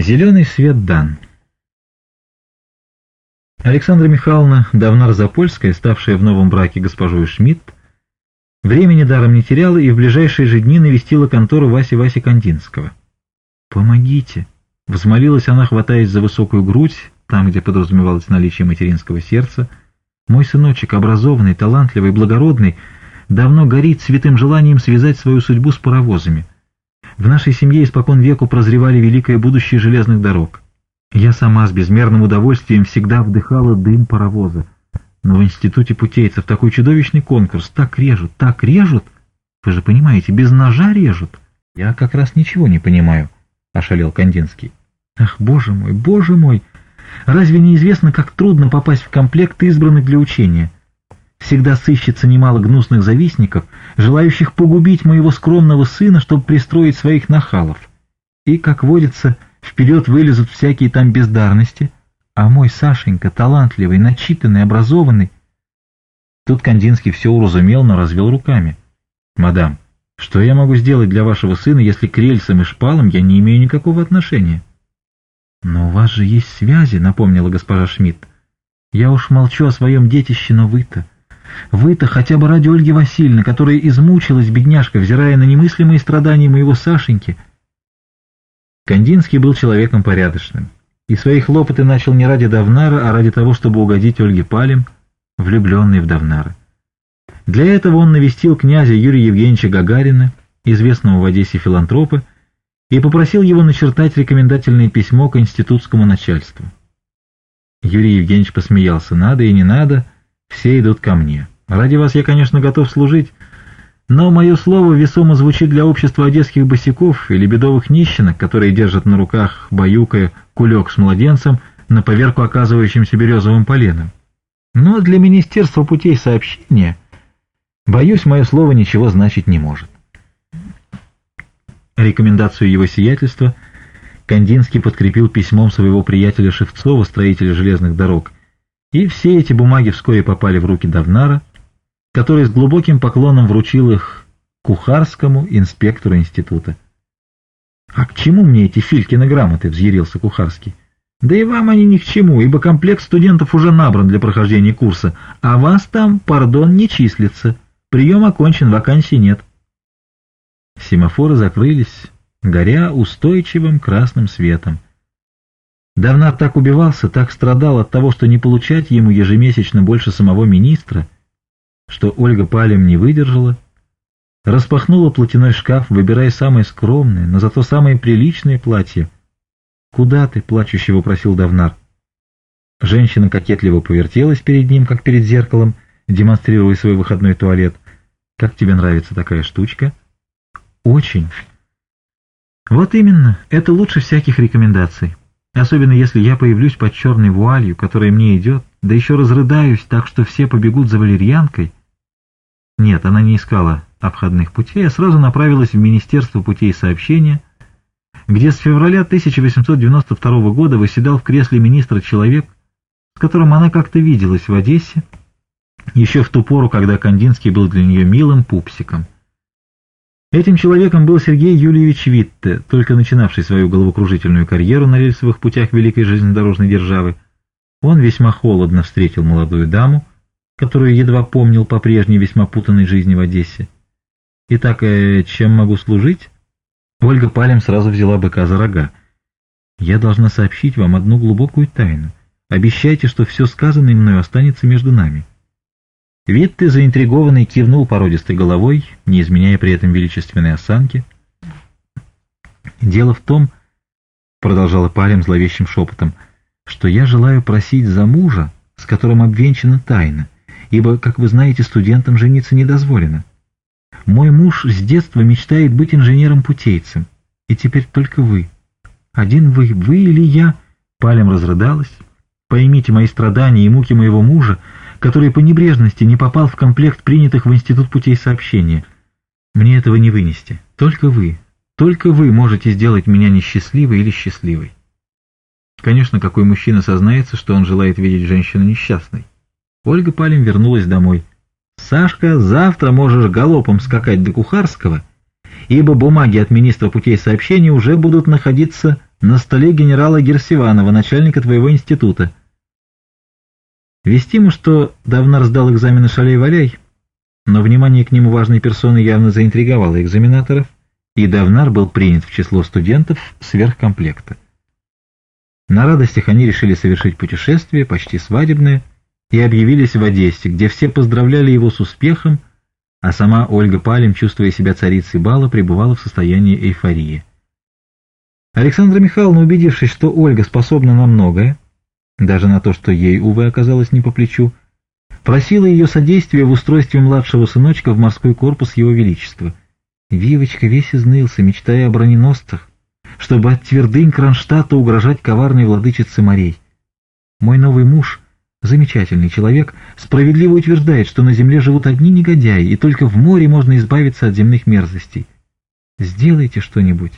Зеленый свет дан. Александра Михайловна, давно Розапольская, ставшая в новом браке госпожой Шмидт, времени даром не теряла и в ближайшие же дни навестила контору Васи-Васи Кандинского. «Помогите!» — взмолилась она, хватаясь за высокую грудь, там, где подразумевалось наличие материнского сердца. «Мой сыночек, образованный, талантливый, благородный, давно горит святым желанием связать свою судьбу с паровозами». В нашей семье испокон веку прозревали великое будущее железных дорог. Я сама с безмерным удовольствием всегда вдыхала дым паровоза. Но в институте путейцев такой чудовищный конкурс. Так режут, так режут. Вы же понимаете, без ножа режут. Я как раз ничего не понимаю, — ошалел Кандинский. Ах, боже мой, боже мой! Разве неизвестно, как трудно попасть в комплект избранный для учения? — всегда сыщется немало гнусных завистников, желающих погубить моего скромного сына, чтобы пристроить своих нахалов. И, как водится, вперед вылезут всякие там бездарности, а мой Сашенька, талантливый, начитанный, образованный... Тут Кандинский все уразумел, но развел руками. «Мадам, что я могу сделать для вашего сына, если к рельсам и шпалам я не имею никакого отношения?» «Но у вас же есть связи», — напомнила госпожа Шмидт. «Я уж молчу о своем детище, но вы-то...» Вы-то хотя бы ради Ольги Васильевны, которая измучилась, бедняжка, взирая на немыслимые страдания моего Сашеньки. Кандинский был человеком порядочным, и свои хлопоты начал не ради Давнара, а ради того, чтобы угодить Ольге Палем, влюбленной в Давнара. Для этого он навестил князя Юрия Евгеньевича Гагарина, известного в Одессе филантропа, и попросил его начертать рекомендательное письмо к институтскому начальству. Юрий Евгеньевич посмеялся «надо и не надо», все идут ко мне. Ради вас я, конечно, готов служить, но мое слово весомо звучит для общества одесских босиков или бедовых нищенок, которые держат на руках, баюкая, кулек с младенцем, на поверку оказывающимся березовым поленом. Но для Министерства путей сообщения, боюсь, мое слово ничего значить не может. Рекомендацию его сиятельства Кандинский подкрепил письмом своего приятеля Шевцова, строителя железных дорог, и все эти бумаги вскоре попали в руки Давнара, который с глубоким поклоном вручил их кухарскому инспектору института. «А к чему мне эти Филькины грамоты?» — взъярился Кухарский. «Да и вам они ни к чему, ибо комплект студентов уже набран для прохождения курса, а вас там, пардон, не числится. Прием окончен, вакансий нет». Семафоры закрылись, горя устойчивым красным светом. Давнар так убивался, так страдал от того, что не получать ему ежемесячно больше самого министра, что Ольга палем не выдержала, распахнула платяной шкаф, выбирая самое скромное, но зато самое приличное платье. «Куда ты?» — плачущего просил Давнар. Женщина кокетливо повертелась перед ним, как перед зеркалом, демонстрируя свой выходной туалет. «Как тебе нравится такая штучка?» «Очень». «Вот именно, это лучше всяких рекомендаций». Особенно если я появлюсь под черной вуалью, которая мне идет, да еще разрыдаюсь так, что все побегут за валерьянкой. Нет, она не искала обходных путей, а сразу направилась в Министерство путей сообщения, где с февраля 1892 года выседал в кресле министра человек, с которым она как-то виделась в Одессе, еще в ту пору, когда Кандинский был для нее милым пупсиком. Этим человеком был Сергей Юльевич Витте, только начинавший свою головокружительную карьеру на рельсовых путях великой железнодорожной державы. Он весьма холодно встретил молодую даму, которую едва помнил по прежней весьма путанной жизни в Одессе. «Итак, э, чем могу служить?» Ольга Палем сразу взяла быка за рога. «Я должна сообщить вам одну глубокую тайну. Обещайте, что все сказанное мною останется между нами». Витте, заинтригованный, кивнул породистой головой, не изменяя при этом величественной осанки. «Дело в том, — продолжала Палем зловещим шепотом, — что я желаю просить за мужа, с которым обвенчана тайна, ибо, как вы знаете, студентам жениться не дозволено. Мой муж с детства мечтает быть инженером-путейцем, и теперь только вы. Один вы, вы или я?» Палем разрыдалась. «Поймите мои страдания и муки моего мужа, — который по небрежности не попал в комплект принятых в Институт путей сообщения. Мне этого не вынести. Только вы, только вы можете сделать меня несчастливой или счастливой. Конечно, какой мужчина сознается, что он желает видеть женщину несчастной? Ольга Палим вернулась домой. «Сашка, завтра можешь галопом скакать до Кухарского, ибо бумаги от министра путей сообщения уже будут находиться на столе генерала Герсиванова, начальника твоего института». Вестиму, что давно раздал экзамены шалей-валей, но внимание к нему важной персоны явно заинтриговало экзаменаторов, и Давнар был принят в число студентов сверхкомплекта. На радостях они решили совершить путешествие, почти свадебное, и объявились в Одессе, где все поздравляли его с успехом, а сама Ольга Палем, чувствуя себя царицей бала, пребывала в состоянии эйфории. Александра Михайловна, убедившись, что Ольга способна на многое, даже на то, что ей, увы, оказалось не по плечу, просила ее содействия в устройстве младшего сыночка в морской корпус Его Величества. Вивочка весь изнылся, мечтая о броненосцах, чтобы от твердынь Кронштадта угрожать коварной владычице морей. Мой новый муж, замечательный человек, справедливо утверждает, что на земле живут одни негодяи, и только в море можно избавиться от земных мерзостей. Сделайте что-нибудь.